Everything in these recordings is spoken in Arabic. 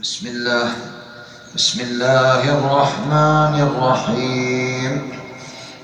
بسم الله. بسم الله الرحمن الرحيم.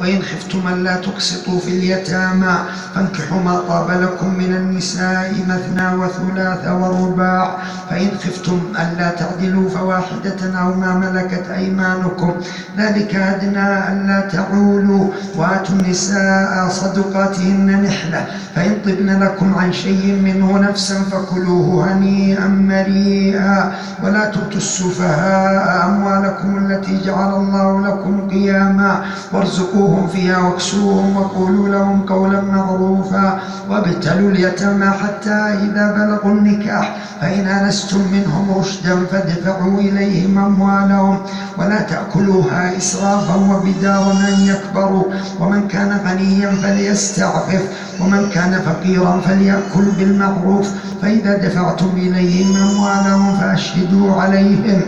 وإن خفتم ألا تقسطوا في اليتامى فانكحوا ما طاب لكم من النساء مثنى وثلاث ورباع. فإن خفتم ألا تعدلوا فواحدة أو ما ملكت أيمانكم. ذلك أدنى ألا تعولوا. وآتوا النساء صدقاتهن نحلة. فإن طبن لكم عن شيء منه نفسا فكلوه هنيئا مريئا ولا تؤتوا السفهاء أموالكم التي جعل الله لكم قياما. وارزقوهم فيها واكسوهم وقولوا لهم قولا معروفا وابتلوا اليتامى حتى إذا بلغوا النكاح. فإن آنستم منهم رشدا فادفعوا إليهم أموالهم ولا تأكلوها إسرافا وبدارا أن يكبروا. ومن كان غنيا فليستعفف ومن كان فقيرا فليأكل بالمعروف. فإذا دفعتم إليهم أموالهم فأشهدوا عليهم.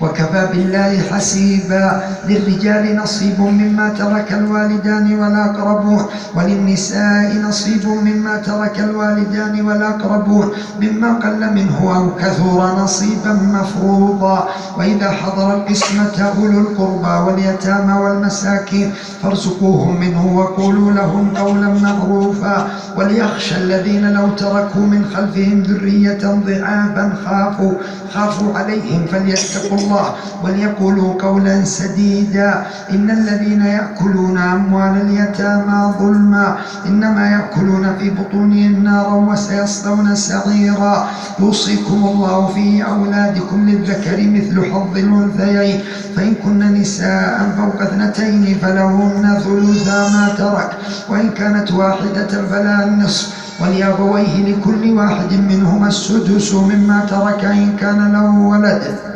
وكفى بالله حسيبا للرجال نصيب مما ترك الوالدان والأقربون وللنساء نصيب مما ترك الوالدان والأقربون مما قل منه أو كثر نصيبا مفروضا. وإذا حضر القسمة أولو القربى واليتامى والمساكين فارزقوهم منه وقولوا لهم قولا معروفا. وليخشى الذين لو تركوا من خلفهم ذرية ضعافا خافوا خافوا عليهم فليتقوا الله وليقولوا قولا سديدا إن الذين يأكلون أموال اليتامى ظلما إنما يأكلون في بطونهم نارا وسيصلون سعيرا يوصيكم الله في أولادكم للذكر مثل حظ الأنثيين فإن كن نساء فوق اثنتين فلهن ثلثا ما ترك وإن كانت واحدة فلا النصف ولأبويه لكل واحد منهما السدس مما ترك إن كان له ولد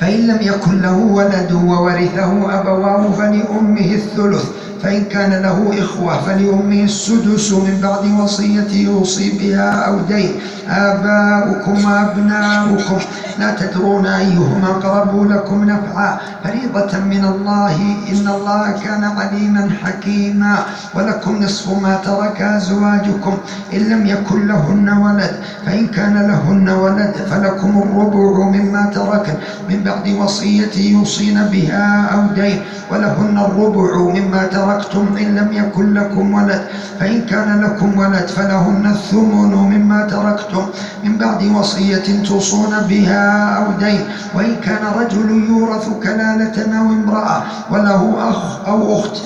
فإن لم يكن له ولد وورثه أبواه فلأمه الثلث فإن كان له إخوة فلأمه السدس من بعد وصية يوصي بها أو دين. آباؤكم وأبناؤكم لا تدرون أيهما أقرب لكم نفعا. فريضة من الله. إن الله كان عليما حكيما. ولكم نصف ما ترك أزواجكم. إن لم يكن لهن ولد. فإن كان لهن ولد فلكم الربع مما تركن. من بعد وصية يوصين بها أو دين. ولهن الربع مما تركتم إن لم يكن لكم ولد فإن كان لكم ولد فلهن الثمن مما تركتم من بعد وصية توصون بها أو دين وإن كان رجل يورث كلالة أو امرأة وله أخ أو أخت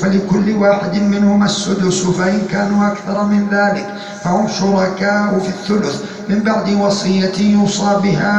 فلكل واحد منهما السدس فإن كانوا أكثر من ذلك فهم شركاء في الثلث. من بعد وصية يوصى بها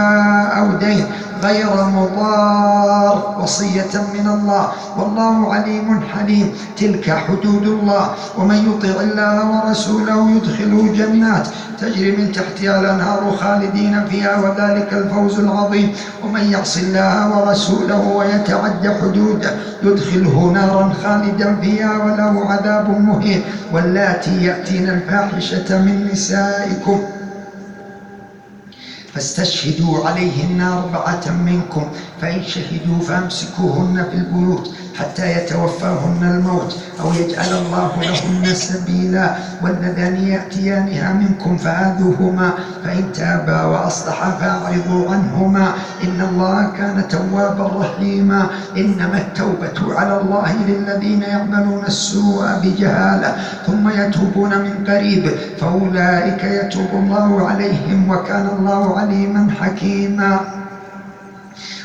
أو دين غير مضار وصية من الله. والله عليم حليم. تلك حدود الله. ومن يطع الله ورسوله يدخله جنات. تجري من تحتها الأنهار خالدين فيها وذلك الفوز العظيم. ومن يعص الله ورسوله ويتعد حدوده يدخله نارا خالدا فيها وله عذاب مهين. واللاتي يأتين الفاحشة من نسائكم. فاستشهدوا عليهن أربعة منكم فإن شهدوا فأمسكوهن في البيوت. حتى يتوفاهن الموت أو يجعل الله لهن سبيلا. واللذان يأتيانها منكم فآذوهما فإن تابا وأصلحا فأعرضوا عنهما. إن الله كان توابا رحيما. إنما التوبة على الله للذين يعملون السوء بجهالة ثم يتوبون من قريب. فأولئك يتوب الله عليهم وكان الله عليما حكيما.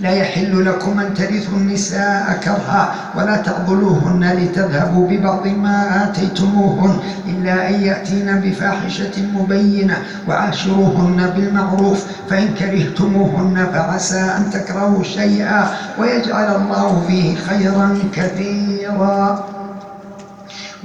لا يحل لكم أن ترثوا النساء كرها ولا تعضلوهن لتذهبوا ببعض ما آتيتموهن إلا أن يأتين بفاحشة مبينة وعاشروهن بالمعروف فإن كرهتموهن فعسى أن تكرهوا شيئا ويجعل الله فيه خيرا كثيرا.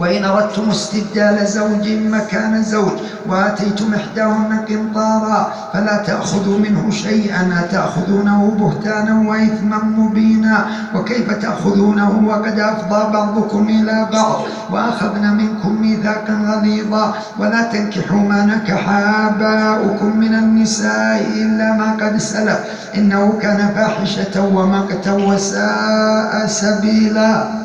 وإن أردتم استبدال زوج مكان زوج وآتيتم إحداهن قنطارا فلا تأخذوا منه شيئا أتأخذونه بهتانا وإثما مبينا؟ وكيف تأخذونه وقد أفضى بعضكم إلى بعض وأخذنا منكم ميثاقا غليظا؟ ولا تنكحوا ما نكح آباؤكم من النساء إلا ما قد سلف إنه كان فاحشة ومقتا وساء سبيلا.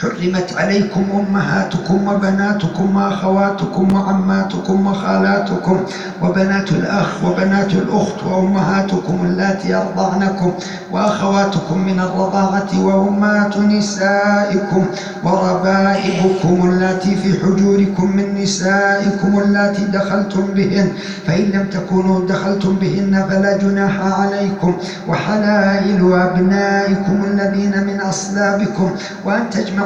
حرمت عليكم أمهاتكم وبناتكم وأخواتكم وعماتكم وخالاتكم وبنات الأخ وبنات الأخت وأمهاتكم اللاتي أرضعنكم وأخواتكم من الرضاعة وأمهات نسائكم وربائبكم اللاتي في حجوركم من نسائكم اللاتي دخلتم بهن. فإن لم تكونوا دخلتم بهن فلا جناح عليكم وحلائل أبنائكم الذين من أصلابكم وأن تجمعوا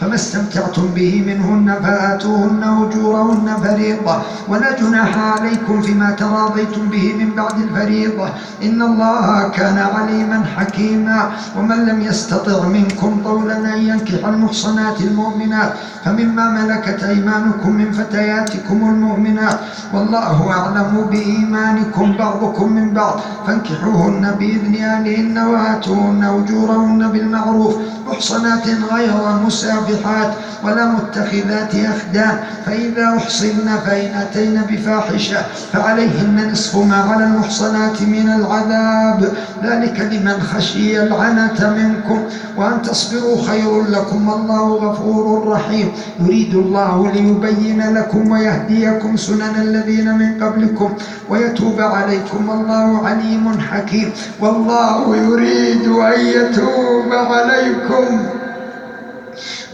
فما استمتعتم به منهن فآتوهن أجورهن فريضة. ولا جناح عليكم فيما تراضيتم به من بعد الفريضة. إن الله كان عليما حكيما. ومن لم يستطع منكم طولا أن ينكح المحصنات المؤمنات فمما ملكت أيمانكم من فتياتكم المؤمنات. والله أعلم بإيمانكم بعضكم من بعض. فانكحوهن بإذن أهلهن وآتوهن أجورهن بالمعروف. محصنات غير مسافحات ولا متخذات أخدان فإذا أحصن فإن أتين بفاحشة فعليهن نصف ما على المحصنات من العذاب. ذلك لمن خشي العنة منكم وأن تصبروا خير لكم. والله غفور رحيم. يريد الله ليبين لكم ويهديكم سنن الذين من قبلكم ويتوب عليكم. والله عليم حكيم. والله يريد أن يتوب عليكم.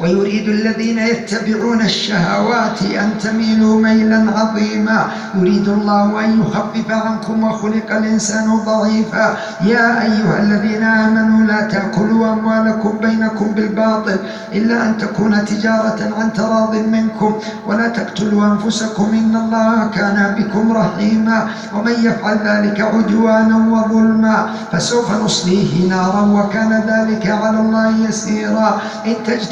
ويريد الذين يتبعون الشهوات أن تميلوا ميلا عظيما. يريد الله أن يخفف عنكم وخلق الإنسان ضعيفا. يا أيها الذين آمنوا لا تأكلوا أموالكم بينكم بالباطل إلا أن تكون تجارة عن تراض منكم. ولا تقتلوا أنفسكم إن الله كان بكم رحيما. ومن يفعل ذلك عدوانا وظلما فسوف نصليه نارا وكان ذلك على الله يسيرا. إن تجتنبوا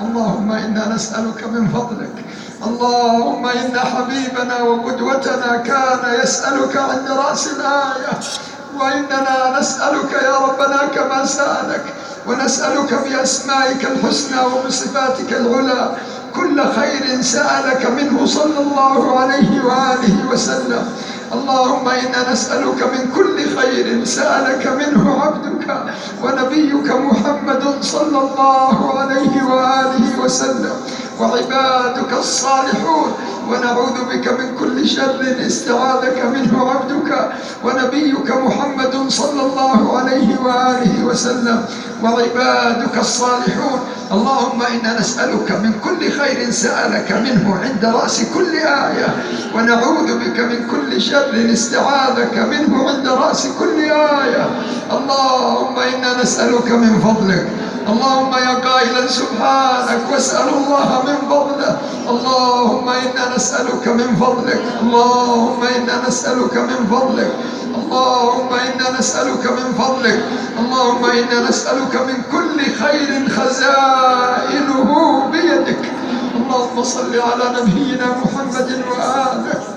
اللهم إنا نسألك من فضلك. اللهم إن حبيبنا وقدوتنا كان يسألك عند رأس الآية. وإننا نسألك يا ربنا كما سألك. ونسألك بأسمائك الحسنى وبصفاتك العلى كل خير سألك منه صلى الله عليه وآله وسلم. اللهم إنا نسألك من كل خير سألك منه عبدك ونبيك محمد صلى الله عليه وآله وسلم. وعبادك الصالحون ونعوذ بك من كل شر استعاذك منه عبدك ونبيك محمد صلى الله عليه وآله وسلم. وعبادك الصالحون اللهم إنا نسألك من كل خير سألك منه عند رأس كل آية. ونعوذ بك من كل شر استعاذك منه عند رأس كل آية. اللهم إنا نسألك من فضلك اللهم يا قائلا سبحانك واسأل الله من فضله. اللهم إنا نسألك من فضلك. اللهم إنا نسألك من فضلك. اللهم إنا نسألك من فضلك. اللهم إنا نسألك من كل خير خزائنه بيدك. اللهم صل على نبينا محمد وآله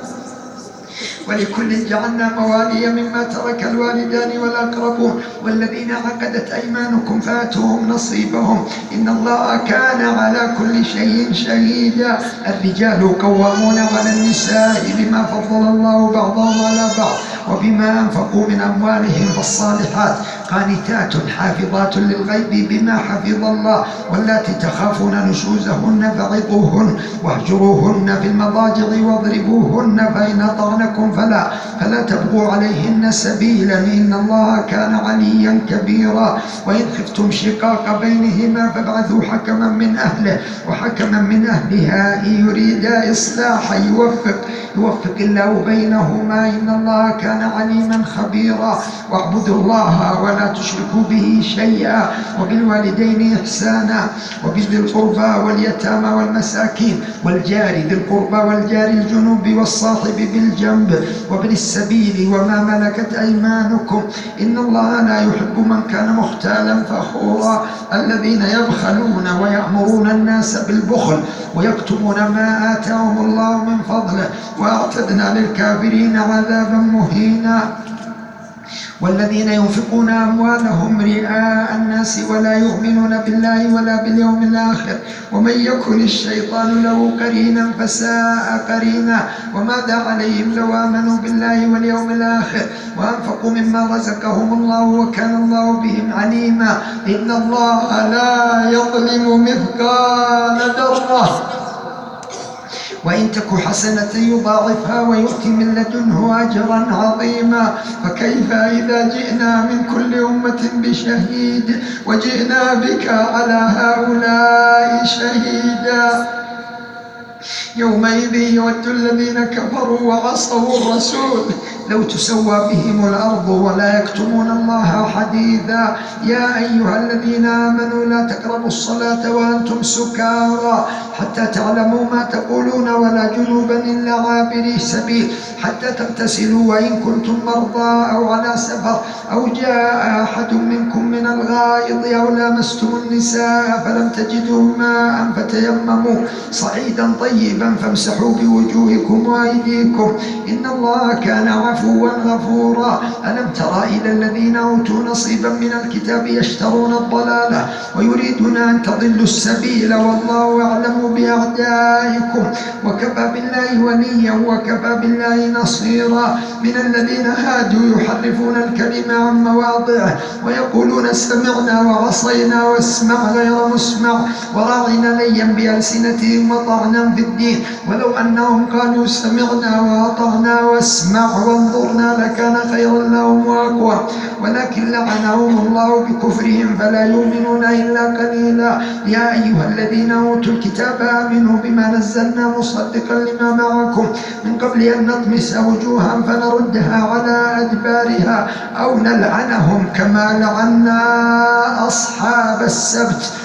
ولكل جعلنا موالي مما ترك الوالدان والأقربون والذين عقدت أيمانكم فاتوهم نصيبهم. إن الله كان على كل شيء شهيدا. الرجال قوامون على النساء بما فضل الله بعضهم على بعض وبما أنفقوا من أموالهم فالصالحات قانتات حافظات للغيب بما حفظ الله واللاتي تخافون نشوزهن فعظوهن واهجروهن في المضاجع واضربوهن فإن أطعنكم فلا فلا تبغوا عليهن سبيلا إن الله كان عليا كبيرا. وإن خفتم شقاق بينهما فابعثوا حكما من أهله وحكما من أهلها إن يريدا إصلاحا. يوفق يوفق الله بينهما إن الله كان عليما خبيرا. واعبدوا الله ولا تشركوا به شيئا. وبالوالدين إحسانا. وبذي القربى واليتامى والمساكين. والجار ذي القربى والجار الجنوب والصاحب بالجنب. وابن السبيل وما ملكت أيمانكم. إن الله لا يحب من كان مختالا فخورا. الذين يبخلون ويأمرون الناس بالبخل ويكتمون ما آتاهم الله من فضله. وأعتدنا للكافرين عذابا مهينا. والذين ينفقون أموالهم رئاء الناس ولا يؤمنون بالله ولا باليوم الآخر. ومن يكن الشيطان له قرينا فساء قرينا. وماذا عليهم لو آمنوا بالله واليوم الآخر؟ وأنفقوا مما رزقهم الله وكان الله بهم عليما. إن الله لا يظلم مثقال ذرة. وإن تك حسنة يضاعفها ويؤتي من لدنه أجرا عظيما. فكيف إذا جئنا من كل أمة بشهيد؟ وجئنا بك على هؤلاء شهيدا. يومئذ يود الذين كفروا وعصوا الرسول. لو تسوى بهم الأرض ولا يكتمون الله حديثا. يا أيها الذين آمنوا لا تقربوا الصلاة وأنتم سكارى حتى تعلموا ما تقولون ولا جنوبا إلا عابري سبيل حتى تغتسلوا وإن كنتم مرضى أو على سفر أو جاء أحد منكم من الغائط أو لامستم النساء فلم تجدوا ماء فتيمموا صعيدا طيبا فامسحوا بوجوهكم وأيديكم إن الله كان عفوا غفورا ألم تر إلى الذين أوتوا نصيبا من الكتاب يشترون الضلالة ويريدون أن تضلوا السبيل والله أعلم بأعدائكم. وكفى بالله وليا وكفى بالله نصيرا. من الذين هادوا يحرفون الكلم عن مواضعه ويقولون سمعنا وعصينا واسمع غير مسمع وراعنا ليا بألسنتهم وطعنا في الدين. ولو أنهم قالوا سمعنا وأطعنا واسمع وانظرنا لكان خيرا لهم وأقوى. ولكن لعنهم الله بكفرهم فلا يؤمنون إلا قليلا. يا أيها الذين أوتوا الكتاب آمنوا بما نزلنا مصدقا لما معكم. من قبل أن نطمس وجوها فنردها على أدبارها أو نلعنهم كما لعنا أصحاب السبت.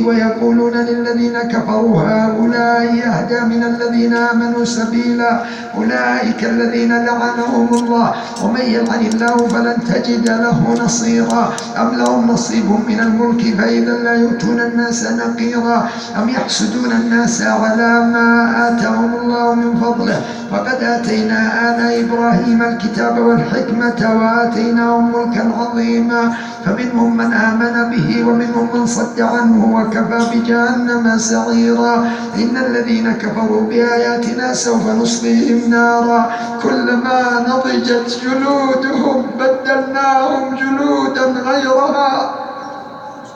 ويقولون للذين كفروا هؤلاء أهدى من الذين آمنوا سبيلا. أولئك الذين لعنهم الله. ومن يلعن الله فلن تجد له نصيرا. أم لهم نصيب من الملك فإذا لا يؤتون الناس نقيرا. أم يحسدون الناس على ما آتاهم الله من فضله. وقد آتينا آل إبراهيم الكتاب والحكمة وآتيناهم ملكا عظيما. فمنهم من آمن به ومنهم من صد عنه وكفى بجهنم سعيرا. إن الذين كفروا بآياتنا سوف نصليهم نارا. كلما نضجت جلودهم بدلناهم جلودا غيرها.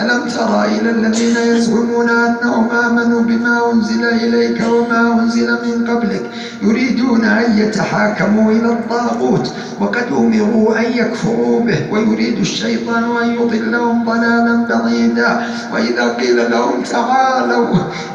ألم تر إلى الذين يزعمون أنهم آمنوا بما أنزل إليك وما أنزل من قبلك يريدون أن يتحاكموا إلى الطاغوت وقد أمروا أن يكفروا به ويريد الشيطان أن يضلهم ضلالا بعيدا. وإذا قيل لهم تعالوا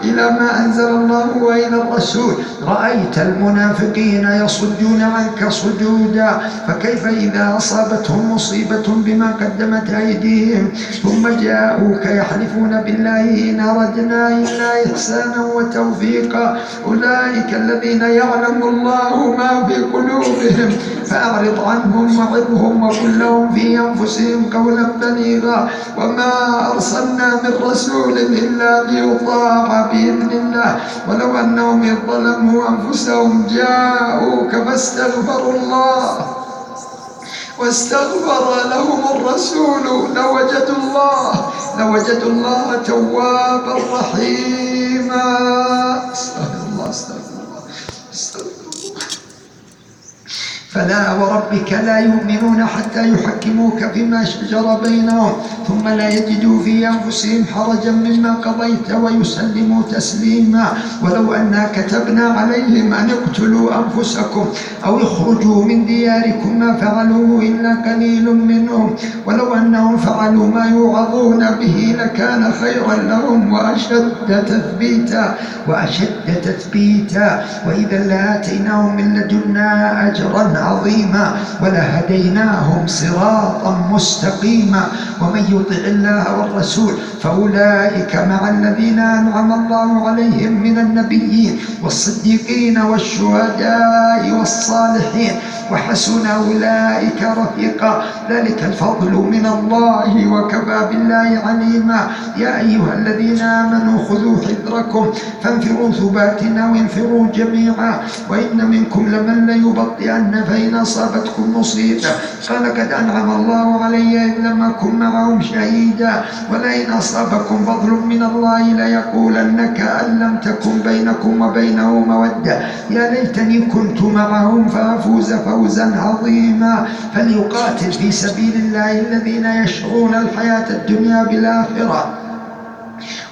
إلى ما أنزل الله وإلى الرسول رأيت المنافقين يصدون عنك صدودا فكيف إذا أصابتهم مصيبة بما قدمت أيديهم؟ ثم جاءوك يحلفون بالله إن أردنا إلا إحسانا وتوفيقا. أولئك الذين يعلم الله ما في قلوبهم فأعرض عنهم وعظهم وقل لهم في أنفسهم قولا بليغا. وما أرسلنا من رسول إلا ليطاع بإذن الله. ولو أنهم ظلموا أنفسهم جاءوك فاستغفروا الله. واستغفر لهم الرسول لوجدوا الله لوجدوا الله توابا رحيما. أستغفر الله أستغفر الله أستغفر فلا وربك لا يؤمنون حتى يحكموك فيما شجر بينهم ثم لا يجدوا في أنفسهم حرجا مما قضيت ويسلموا تسليما. ولو أنا كتبنا عليهم أن اقتلوا أنفسكم أو اخرجوا من دياركم ما فعلوه إلا قليل منهم. ولو أنهم فعلوا ما يوعظون به لكان خيرا لهم وأشد تثبيتا وأشد تثبيتا. وإذا لآتيناهم من لدنا أجرا عظيما ولهديناهم صراطا مستقيما ومن يطع الله والرسول فأولئك مع الذين أنعم الله عليهم من النبيين والصديقين والشهداء والصالحين وحسن أولئك رفيقا ذلك الفضل من الله وكفى بالله عليما يا أيها الذين آمنوا خذوا حذركم فانفروا ثبات أو انفروا جميعا وإن منكم لمن ليبطئن فإن أصابتكم مصيبة؟ قال قد أنعم الله علي إذ لم أكن معهم شهيدا. ولئن أصابكم فضل من الله ليقولن كأن لم تكن بينكم وبينه مودة. يا ليتني كنت معهم فأفوز فوزا عظيما. فليقاتل في سبيل الله الذين يشرون الحياة الدنيا بالآخرة.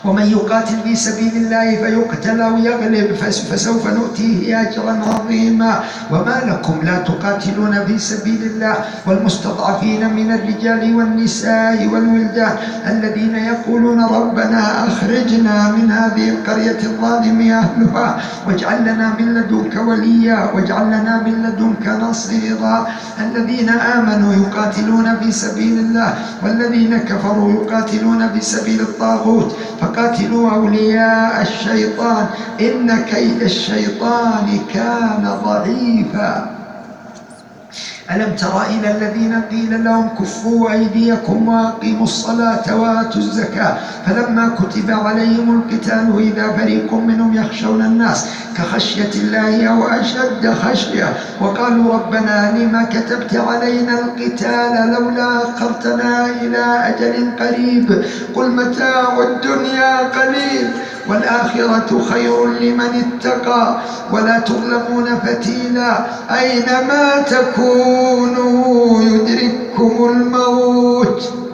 ومن يقاتل في سبيل الله فيقتل أو يغلب فسوف نؤتيه أجرا عظيما. وما لكم لا تقاتلون في سبيل الله والمستضعفين من الرجال والنساء والولدان الذين يقولون ربنا أخرجنا من هذه القرية الظالم أهلها واجعل لنا من لدنك وليا واجعل لنا من لدنك نصيرا. الذين آمنوا يقاتلون في سبيل الله والذين كفروا يقاتلون في سبيل الطاغوت. فقاتلوا أولياء الشيطان إن كيد الشيطان كان ضعيفا. ألم تر إلى الذين قيل لهم كفوا أيديكم وأقيموا الصلاة وآتوا الزكاة فلما كتب عليهم القتال إذا فريق منهم يخشون الناس كخشية الله أو أشد خشية وقالوا ربنا لما كتبت علينا القتال لولا أخرتنا إلى أجل قريب قل متاع الدنيا قليل والآخرة خير لمن اتقى ولا تظلمون فتيلا. أينما تكونوا يدرككم الموت.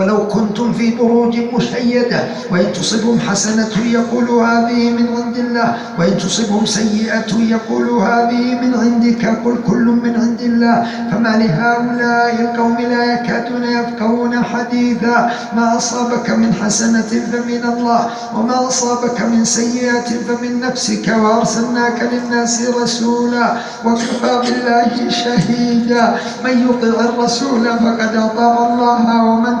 ولو كنتم في بروج مشيدة وإن تصبهم حسنة يقولوا هذه من عند الله وإن تصبهم سيئة يقولوا هذه من عندك قل كل من عند الله. فما لهؤلاء القوم لا يكادون يفقهون حديثا. ما أصابك من حسنة فمن الله وما أصابك من سيئة فمن نفسك. وأرسلناك للناس رسولا وكفى بالله شهيدا. من يطع الرسول فقد أطاع الله ومن من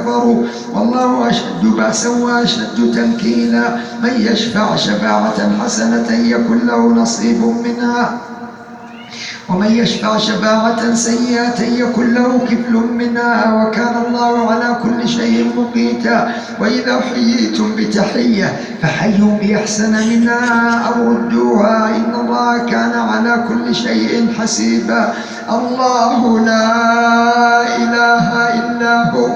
كفروا والله أشد بأسا وأشد تنكيلا من يشفع شفاعة حسنة يكن له نصيب منها. ومن يشفع شفاعة سيئة يكن له كفل منها. وكان الله على كل شيء مقيتا. وإذا حييتم بتحية فحيوا بأحسن منها أو ردوها إن الله كان على كل شيء حسيبا. الله لا إله إلا هو.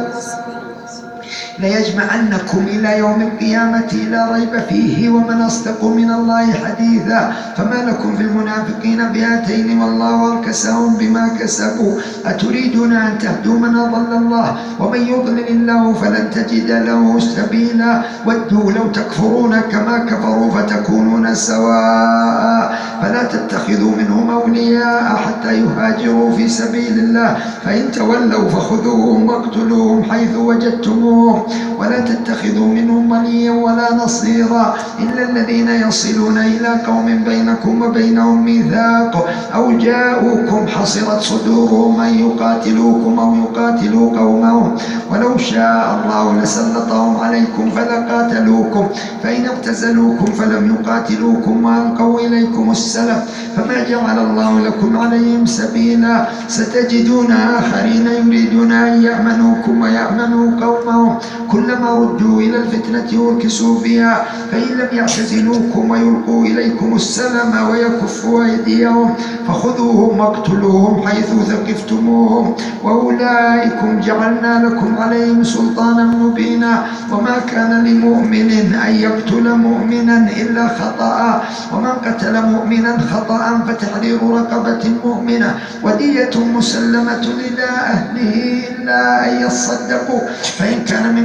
ليجمعنكم إلى يوم القيامة لا ريب فيه ومن أصدق من الله حديثا. فما لكم في المنافقين فئتين والله أركسهم بما كسبوا. أتريدون أن تهدوا من أضل الله؟ ومن يضلل الله فلن تجد له سبيلا. ودوا لو تكفرون كما كفروا فتكونون سواء. فلا تتخذوا منهم أولياء حتى يهاجروا في سبيل الله. فإن تولوا فخذوهم واقتلوهم حيث وجدتموهم. ولا تتخذوا منهم وليا ولا نصيرا إلا الذين يصلون إلى قوم بينكم وبينهم ميثاق أو جاءوكم حصرت صدورهم أن يقاتلوكم أو يقاتلوا قومهم. ولو شاء الله لسلطهم عليكم فلقاتلوكم. فإن اعتزلوكم فلم يقاتلوكم وألقوا إليكم السلام فما جعل الله لكم عليهم سبيلا. ستجدون آخرين يريدون أن يأمنوكم ويأمنوا قومهم. كلما ردوا إلى الفتنة أركسوا فيها فإن لم يعتزلوكم ويلقوا إليكم السلام ويكفوا أيديهم فخذوهم واقتلوهم حيث ثقفتموهم وأولئكم جعلنا لكم عليهم سلطانا مبينا. وما كان لمؤمن أن يقتل مؤمنا إلا خطأ ومن قتل مؤمنا خطأ فتحرير رقبة مؤمنة ودية مسلمة إلى أهله إلا أن يصدقوا. فإن كان من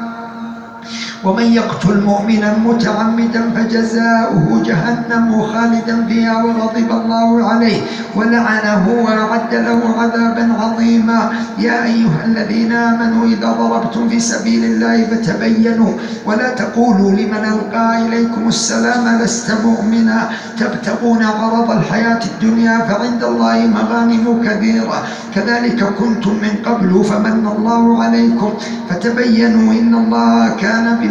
ومن يقتل مؤمنا متعمدا فجزاؤه جهنم خالدا فيها وغضب الله عليه ولعنه وأعد له عذابا عظيما. يا أيها الذين آمنوا إذا ضربتم في سبيل الله فتبينوا ولا تقولوا لمن ألقى إليكم السلام لست مؤمنا. تبتغون عرض الحياة الدنيا فعند الله مغانم كثيرة كذلك كنتم من قبل فمن الله عليكم. فتبينوا إن الله كان بما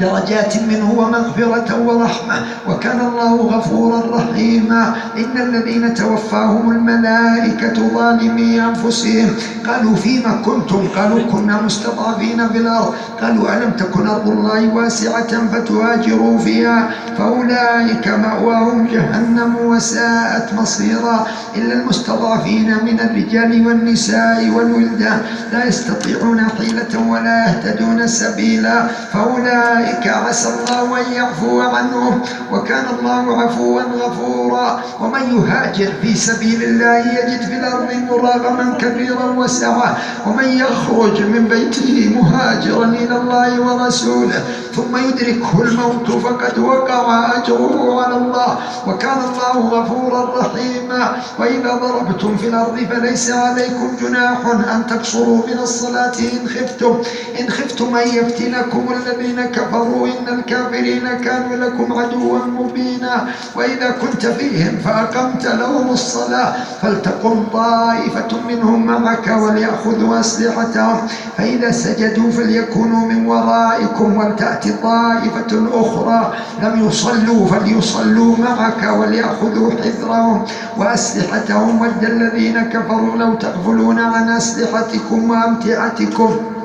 درجات منه ومغفرة ورحمة. وكان الله غفورا رحيما. إن الذين توفاهم الملائكة ظالمي أنفسهم. قالوا فيما كنتم؟ قالوا كنا مستضعفين في الأرض. قالوا ألم تكن أرض الله واسعة فتهاجروا فيها؟ فأولئك مأواهم جهنم وساءت مصيرا. إلا المستضعفين من الرجال والنساء والولدان. لا يستطيعون حيلة ولا يهتدون سبيلا. فأولئك أولئك عسى الله أن يعفو عنهم وكان الله عفوا غفورا. ومن يهاجر في سبيل الله يجد في الأرض مراغما كثيرا وسعة ومن يخرج من بيته مهاجرا إلى الله ورسوله ثم يدركه الموت فقد وقع أجره على الله. وكان الله غفورا رحيما. وإذا ضربتم في الأرض فليس عليكم جناح أن تقصروا من الصلاة إن خفتم إن خفتم أن يفتنكم الذين كفروا. إن الكافرين كانوا لكم عدوا مبينا. وإذا كنت فيهم فأقمت لهم الصلاة فلتقم طائفة منهم معك وليأخذوا أسلحتهم. فإذا سجدوا فليكونوا من ورائكم ولتأتي طائفة أخرى. لم يصلوا فليصلوا معك وليأخذوا حذرهم وأسلحتهم. ود الذين كفروا لو تغفلون عن أسلحتكم وأمتعتكم.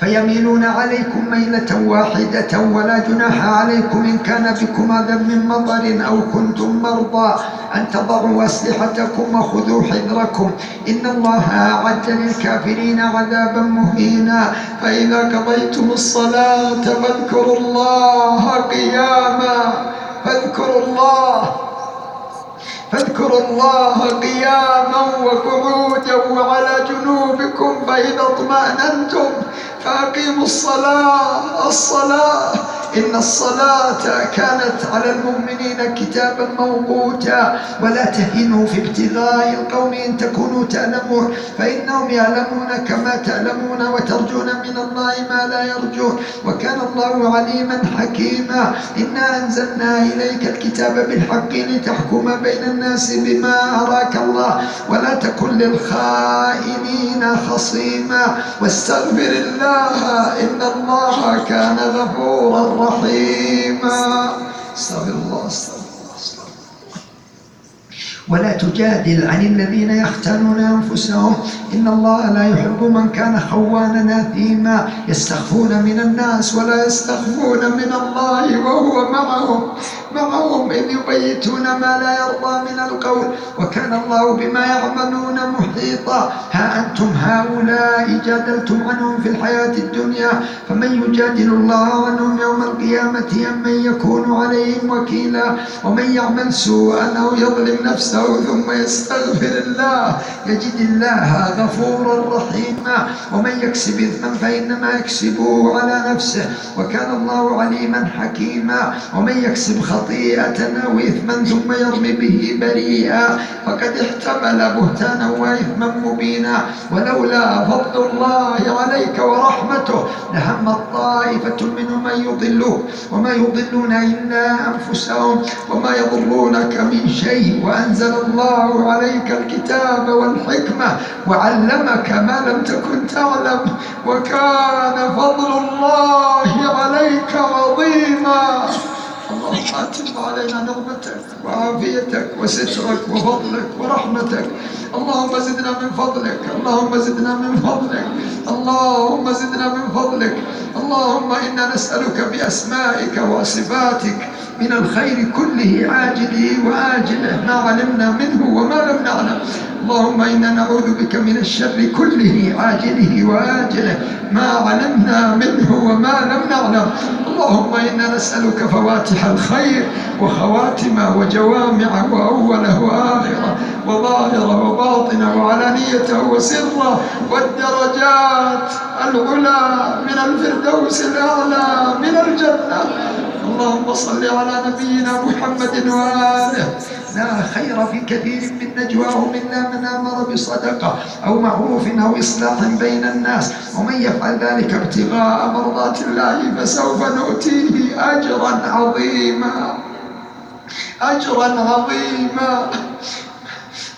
فيميلون عليكم ميلة واحدة ولا جناح عليكم إن كان بكم أذى من مطر أو كنتم مرضى. أن تضعوا أسلحتكم وخذوا حذركم. إن الله أعد للكافرين عذابا مهينا. فإذا قضيتم الصلاة فاذكروا الله قياما. فاذكروا الله فاذكروا الله قياما وقعودا وعلى جنوبكم فإذا اطمأننتم فأقيموا الصلاة الصلاة. إن الصلاة كانت على المؤمنين كتابا موقوتا. ولا تهنوا في ابتغاء القوم إن تكونوا تعلمون. فإنهم يعلمون كما تعلمون وترجون من الله ما لا يرجون. وكان الله عليما حكيما. إنا أنزلنا إليك الكتاب بالحق لتحكم بين الناس بما أراك الله. ولا تكن للخائنين خصيما. واستغفر الله إن الله كان غفورا رحيما. استغفر الله استغفر الله استغفر الله. ولا تجادل عن الذين يختانون أنفسهم. إن الله لا يحب من كان خوانا أثيما. يستخفون من الناس ولا يستخفون من الله وهو معهم. معهم إذ يبيتون ما لا يرضى من القول وكان الله بما يعملون محيطا. ها أنتم هؤلاء جادلتم عنهم في الحياة الدنيا؟ فمن يجادل الله عنهم يوم القيامة أم من يكون عليهم وكيلا؟ ومن يعمل سوءا أو يظلم نفسه ثم يستغفر الله يجد الله غفورا رحيما. ومن يكسب إثما فإنما يكسبه على نفسه. وكان الله عليما حكيما. ومن يكسب خطأ خطيئة أو إثما ثم يرمي به بريئا. فقد احتمل بهتانا وإثما مبينا. ولولا فضل الله عليك ورحمته لهم الطائفة منهم أن يضلوه. وما يضلون إلا أنفسهم. وما يضرونك من شيء. وأنزل الله عليك الكتاب والحكمة. وعلمك ما لم تكن تعلم. وكان فضل الله عليك عظيما. اللهم أتم علينا نعمتك وعافيتك وسترك وفضلك ورحمتك. اللهم زدنا من فضلك اللهم زدنا من فضلك اللهم زدنا من فضلك. اللهم إنا نسألك بأسمائك وصفاتك من الخير كله عاجله وآجله. ما علمنا منه وما لم نعلم. اللهم إنا نعوذ بك من الشر كله عاجله وآجله. ما علمنا منه وما لم نعلم. اللهم إنا نسألك فواتح الخير وخواتمه وجوامعه وأوله وآخره وظاهره وباطنه وعلانيته وسره والدرجات العلى من الفردوس الأعلى من الجنة. اللهم صل على نبينا محمد وآله لا خير في كثير من نجواهم إلا من أمر بصدقة أو معروف أو إصلاح بين الناس. ومن يفعل ذلك ابتغاء مرضات الله فسوف نؤتيه أجرا عظيما. أجرا عظيما.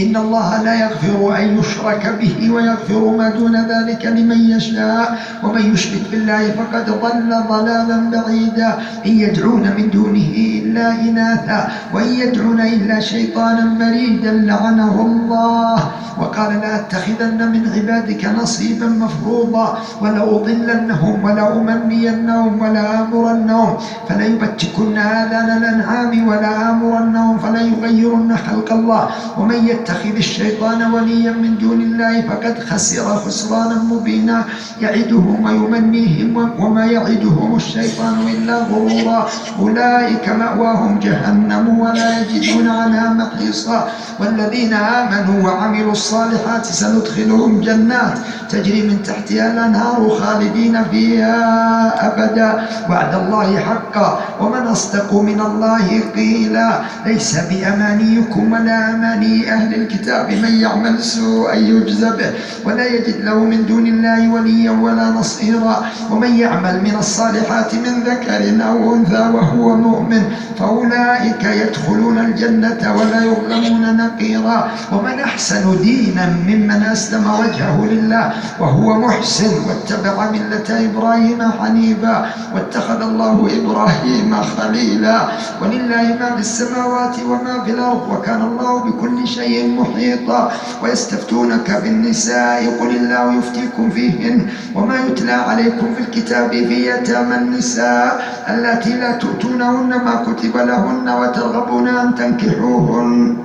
إن الله لا يغفر أن يشرك به ويغفر ما دون ذلك لمن يشاء ومن يشرك بالله فقد ضل ضلالا بعيدا إن يدعون من دونه إلا إناثا وإن يدعون إلا شيطانا مريدا لعنه الله وقال لأتخذن من عبادك نصيبا مفروضا ولأضلنهم ولأمنينهم ولآمرنهم فليبتكن آذان الأنعام ولآمرنهم فليغيرن خلق الله ومن يتخذ الشيطان وليا من دون الله فقد خسر خسرانا مبينا. يعدهم ويمنيهم وما يعدهم الشيطان إلا غرورا. أولئك مأواهم جهنم ولا يجدون عنها محيصا والذين آمنوا وعملوا الصالحات سندخلهم جنات تجري من تحتها الأنهار خالدين فيها أبدا. وعد الله حقا. ومن أصدق من الله قيلا. ليس بأمانيكم ولا أماني أهل الكتاب من يعمل سوءا يجزى به ولا يجد له من دون الله وليا ولا نصيرا. ومن يعمل من الصالحات من ذكر أو أنثى وهو مؤمن فأولئك يدخلون الجنة ولا يظلمون نقيرا. ومن أحسن دينا ممن أسلم وجهه لله وهو محسن واتبع ملة إبراهيم حنيفا واتخذ الله إبراهيم خليلا. ولله ما في السماوات وما في الأرض وكان الله بكل شيء محيطا ويستفتونك في النساء قل الله يفتيكم فيهن وما يتلى عليكم في الكتاب في يتامى النساء التي لا تؤتونهن ما كتب لهن وترغبون أن تنكحوهن.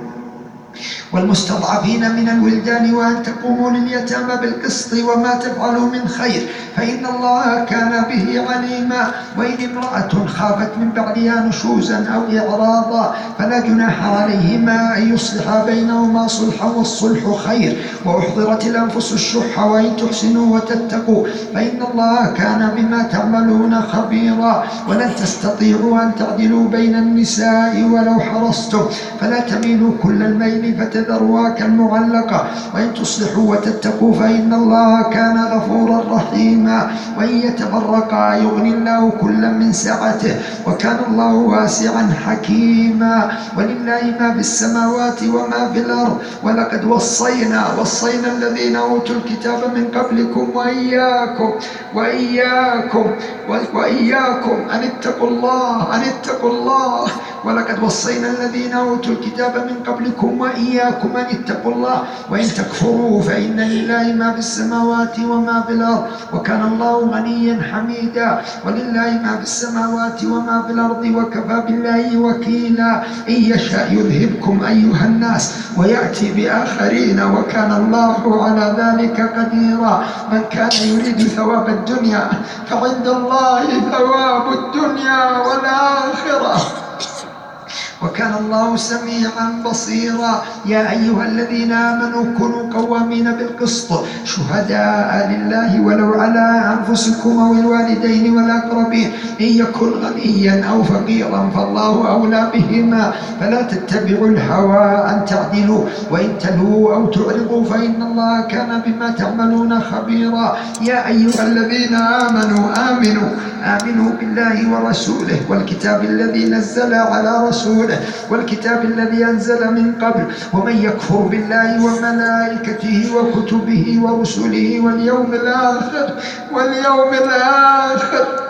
والمستضعفين من الولدان وأن تقوموا لليتامى بالقسط وما تفعلوا من خير فإن الله كان به عليما. وإن امرأة خافت من بعدها نشوزا أو إعراضا فلا جناح عليهما أن يصلحا بينهما صلحا والصلح خير. وأحضرت الأنفس الشح وإن تحسنوا وتتقوا فإن الله كان بما تعملون خبيرا. ولن تستطيعوا أن تعدلوا بين النساء ولو حرصتم فلا تميلوا كل الميل فتذروها كالمعلقة وإن تصلحوا وتتقوا فإن الله كان غفورا رحيما. وإن يتفرقا يغني الله كلا من سعته. وكان الله واسعا حكيما. ولله ما في السماوات وما في الأرض. ولقد وصينا وصينا الذين أوتوا الكتاب من قبلكم وإياكم وإياكم وإياكم. أن اتقوا الله أن اتقوا الله. ولقد وصينا الذين أوتوا الكتاب من قبلكم وإياكم أن اتقوا الله وإن تكفروا فإن لله ما في السماوات وما في الأرض وكان الله غنيا حميدا ولله ما في السماوات وما في الأرض وكفى بالله وكيلا إن يشاء يذهبكم أيها الناس ويأتي بآخرين وكان الله على ذلك قديرا من كان يريد ثواب الدنيا فعند الله ثواب الدنيا والآخرة وكان الله سميعا بصيرا. يا أيها الذين آمنوا كونوا قوامين بالقسط. شهداء لله ولو على أنفسكم أو الوالدين والأقربين. إن يكن غنيا أو فقيرا فالله أولى بهما. فلا تتبعوا الهوى أن تعدلوا. وإن تلووا أو تعرضوا فإن الله كان بما تعملون خبيرا. يا أيها الذين آمنوا آمنوا. آمنوا بالله ورسوله والكتاب الذي نزل على رسوله. والكتاب الذي أنزل من قبل ومن يكفر بالله وملائكته وكتبه ورسله واليوم الآخر واليوم الآخر.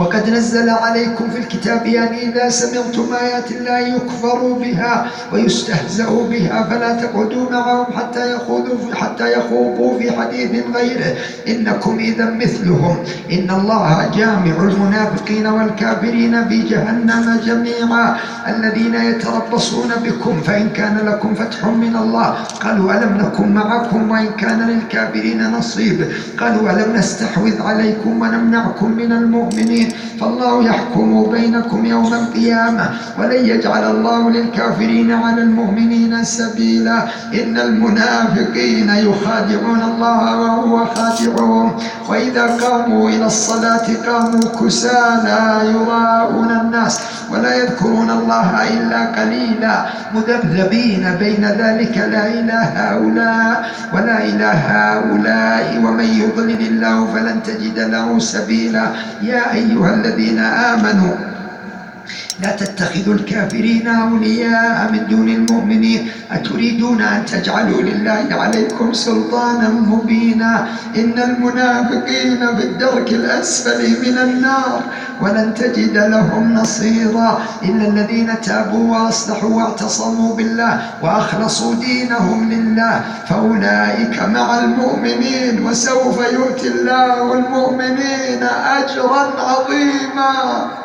وقد نزل عليكم في الكتاب أن إذا سمعتم آيات الله يكفر بها ويستهزأ بها فلا تقعدوا معهم حتى يخوضوا في حتى يخوضوا في حديث غيره. إنكم إذا مثلهم. إن الله جامع المنافقين والكافرين في جهنم جميعا. الذين يتربصون بكم فإن كان لكم فتح من الله. قالوا ألم نكن معكم وإن كان للكافرين نصيب. قالوا ألم نستحوذ عليكم ونمنعكم من المؤمنين. فالله يحكم بينكم يوم القيامة ولن يجعل الله للكافرين على المؤمنين سبيلا. إن المنافقين يخادعون الله وهو خادعهم. وإذا قاموا إلى الصلاة قاموا كسالى يراءون الناس ولا يذكرون الله إلا قليلا. مذبذبين بين ذلك لا إله هؤلاء ولا إله هؤلاء. ومن يضلل الله فلن تجد له سبيلا. يا أيها الذين آمنوا لا تتخذوا الكافرين أولياء من دون المؤمنين. أتريدون أن تجعلوا لله عليكم سلطانا مبينا؟ إن المنافقين في الدرك الأسفل من النار. ولن تجد لهم نصيرا إلا الذين تابوا وأصلحوا واعتصموا بالله وأخلصوا دينهم لله. فأولئك مع المؤمنين وسوف يؤتي الله المؤمنين أجرا عظيما.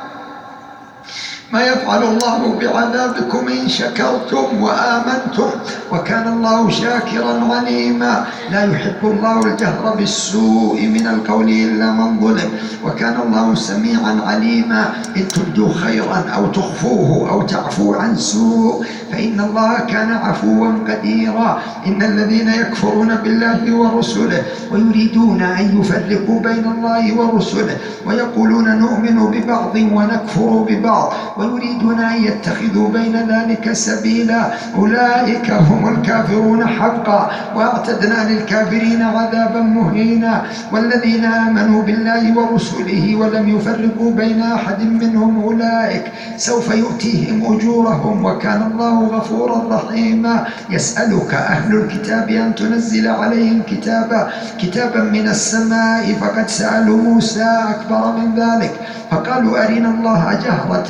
ما يفعل الله بعذابكم إن شكرتم وآمنتم وكان الله شاكرا عليما لا يحب الله الجهر بالسوء من القول إلا من ظلم وكان الله سميعا عليما. إن تبدوا خيرا أو تخفوه أو تعفو عن سوء فإن الله كان عفوا قديرا. إن الذين يكفرون بالله ورسله ويريدون أن يفرقوا بين الله ورسله ويقولون نؤمن ببعض ونكفر ببعض ويريدون أن يتخذوا بين ذلك سبيلا. أولئك هم الكافرون حقا. وأعتدنا للكافرين عذابا مهينا. والذين آمنوا بالله ورسله ولم يفرقوا بين أحد منهم أولئك. سوف يؤتيهم أجورهم وكان الله غفورا رحيما. يسألك أهل الكتاب أن تنزل عليهم كتابا. كتابا من السماء. فقد سألوا موسى أكبر من ذلك. فقالوا أرنا الله جهرة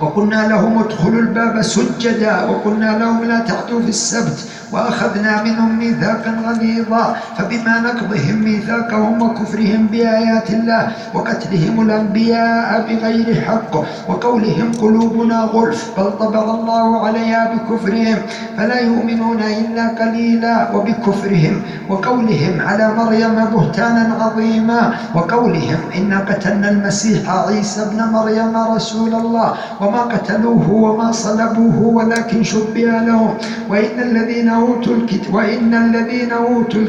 وقلنا لهم ادخلوا الباب سجدا وقلنا لهم لا تعدوا في السبت وأخذنا منهم ميثاقا غليظا فبما نقضهم ميثاقهم وكفرهم بآيات الله وقتلهم الأنبياء بغير حق وقولهم قلوبنا غلف بل طبع الله عليها بكفرهم فلا يؤمنون إلا قليلا وبكفرهم وقولهم على مريم بهتانا عظيما وقولهم إنا قتلنا المسيح عيسى ابن مريم رسول الله وما قتلوه وما صلبوه ولكن شبه لهم. وإن الذين أوتوا الكتاب وإن الذين أوتوا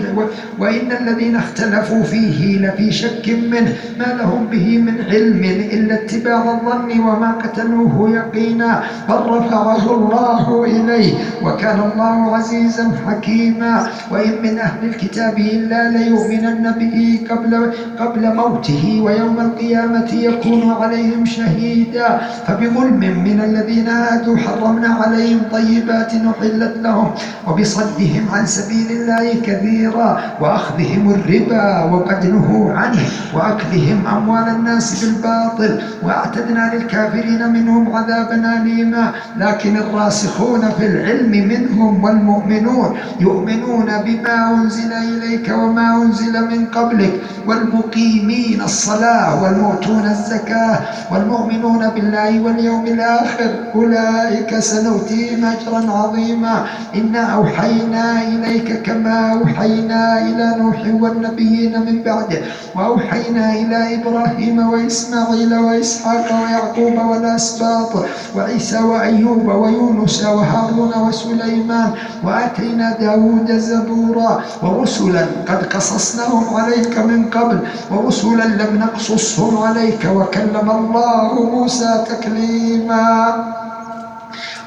وإن الذين اختلفوا فيه لفي شك منه. ما لهم به من علم إلا اتباع الظن وما قتلوه يقينا. بل رفعه الله إليه وكان الله عزيزا حكيما. وإن من أهل الكتاب إلا ليؤمنن به قبل قبل موته ويوم القيامة يكون عليهم شهيدا. فبظلم من الذين هادوا حرمنا عليهم طيبات أحلت لهم وبصدهم عن سبيل الله كثيرا وأخذهم الربا وقد نهوا عنه وأكلهم أموال الناس بالباطل وأعتدنا للكافرين منهم عذابا أليما. لكن الراسخون في العلم منهم والمؤمنون يؤمنون بما أنزل إليك وما أنزل من قبلك والمقيمين الصلاة والمؤتون الزكاة والمؤمنون بالله واليوم الآخر. أولئك سنؤتيهم أجرا عظيما. إنا أوحينا إليك كما أوحينا إلى نوح والنبيين من بعده. وأوحينا إلى إبراهيم وإسماعيل وإسحاق ويعقوب والأسباط وعيسى وأيوب ويونس وهارون وسليمان. وآتينا داود زبورا. ورسلا قد قصصناهم عليك من قبل. ورسلا لم نقصصهم عليك. وكلم الله موسى تكليما. حليما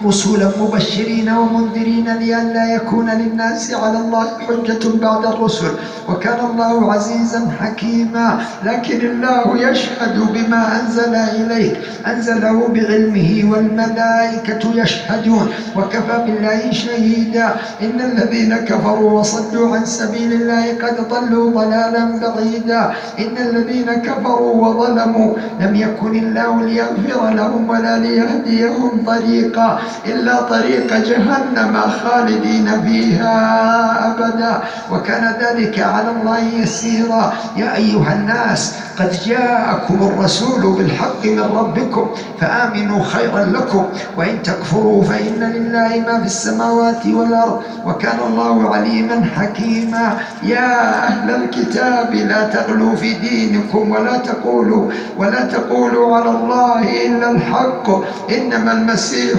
رسلا مبشرين ومنذرين لئلا يكون للناس على الله حجة بعد الرسل. وكان الله عزيزا حكيما لكن الله يشهد بما أنزل إليك. أنزله بعلمه والملائكة يشهدون. وكفى بالله شهيدا. إن الذين كفروا وصدوا عن سبيل الله قد ضلوا ضلالا بعيدا. إن الذين كفروا وظلموا لم يكن الله ليغفر لهم ولا ليهديهم طريقا. إلا طريق جهنم خالدين فيها أبدا. وكان ذلك على الله يسيرا. يا أيها الناس قد جاءكم الرسول بالحق من ربكم فآمنوا خيرا لكم وإن تكفروا فإن لله ما في السماوات والأرض. وكان الله عليما حكيما. يا أهل الكتاب لا تغلوا في دينكم ولا تقولوا ولا تقولوا على الله إلا الحق. إنما المسيح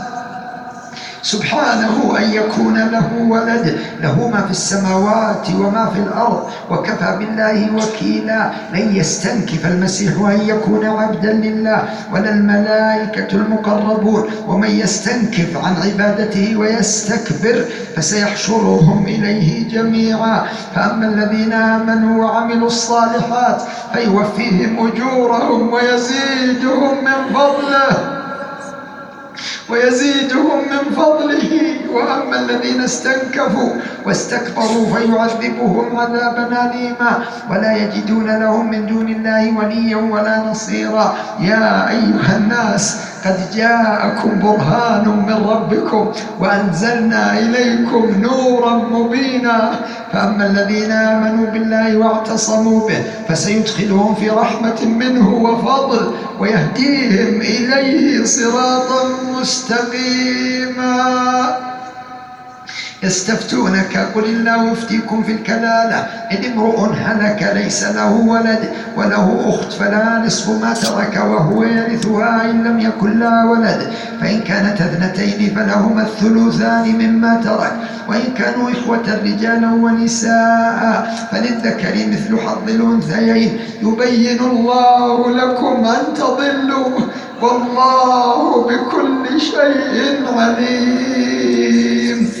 سبحانه أن يكون له ولد له ما في السماوات وما في الأرض وكفى بالله وكيلا. لن يستنكف المسيح أن يكون عبدا لله ولا الملائكة المقربون. ومن يستنكف عن عبادته ويستكبر فسيحشرهم إليه جميعا. فأما الذين آمنوا وعملوا الصالحات فيوفيهم أجورهم ويزيدهم من فضله. ويزيدهم من فضله الذين استنكفوا واستكبروا فيعذبهم عذابا أليما ولا يجدون لهم من دون الله وليا ولا نصيرا. يا أيها الناس قد جاءكم برهان من ربكم وأنزلنا إليكم نورا مبينا. فأما الذين آمنوا بالله واعتصموا به فسيدخلهم في رحمة منه وفضل ويهديهم إليه صراطا مستقيما. يستفتونك قل الله يفتيكم في الكلالة. إن امرؤ هلك ليس له ولد وله أخت فلا نصف ما ترك وهو يرثها إن لم يكن لها ولد. فإن كانت اثنتين فلهما الثلثان مما ترك. وإن كانوا إخوة رجالا ونساء فللذكر مثل حظ الأنثيين. يبين الله لكم أن تضلوا. والله بكل شيء عليم.